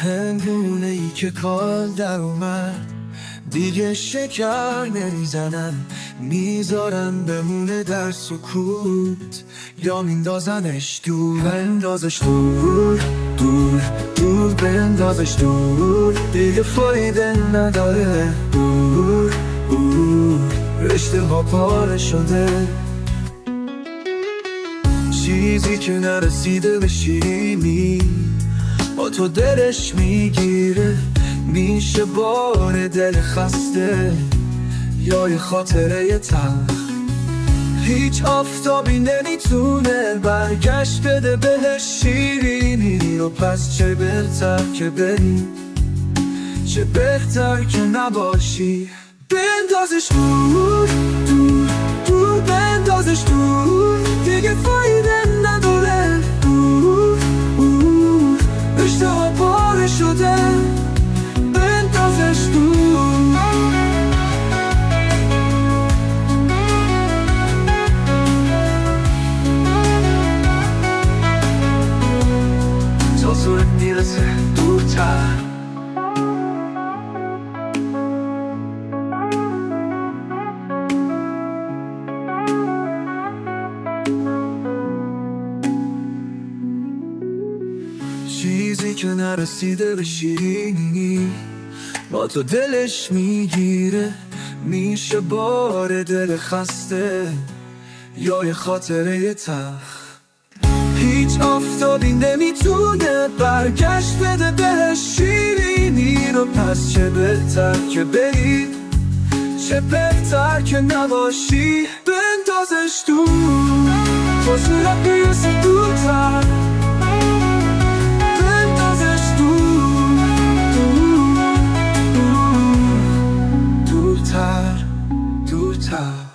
هنگونه ای که کال در اومد. دیگه شکر نمی‌زنن می‌ذارن بمونه در سکوت. یا میندازنش دور. بندازش دور. دور. دور بندازش دور. دیگه فایده نداره. دور. دور. رشته ها پاره شده. چیزی که نرسیده به شیرینی تو دلش می‌گیره. میشه بار دل خسته. یا یه خاطره تلخ. هیچ آفتابی نمی‌تونه برگشت بده بهش شیرینی و پس چه بهتر که بری. چه بهتر که نباشی. بندازش دور. پاره چیزی که نرسیده به شیرینی. با تو دلش می‌گیره میشه بار دل خسته. یا یه خاطره تخ هیچ آفتابی نمی‌تونه برگشت بده بهش شیرینی رو. پس چه بهتر که بری؟ چه بهتر که نباشی؟ بندازش دور تا زورت بیرسه دورتر. Yeah.